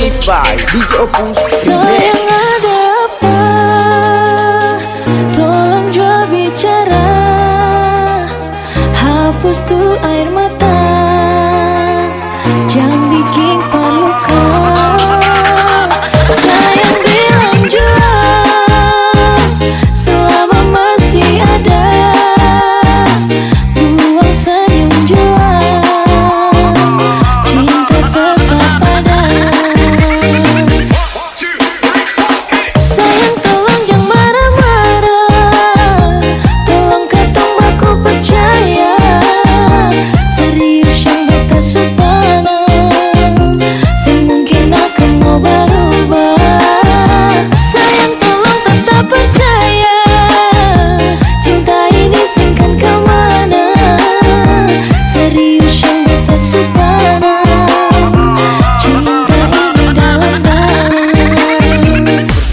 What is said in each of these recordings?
remix by DJ Opus. Remix ada apa? Tolong jual bicara. Hapus tuh air mata.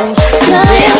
Cause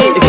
if